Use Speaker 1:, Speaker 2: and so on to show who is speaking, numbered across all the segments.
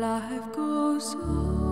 Speaker 1: life goes on.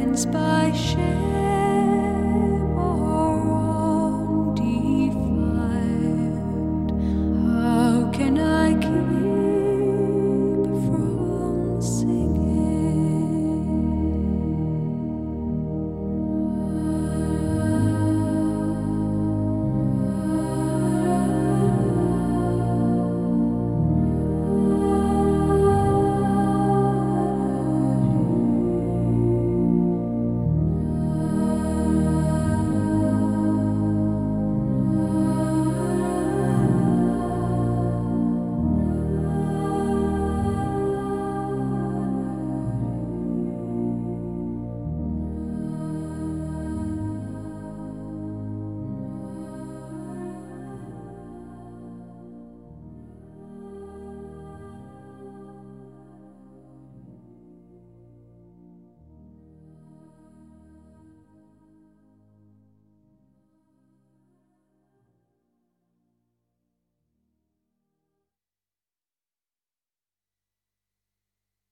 Speaker 1: friends by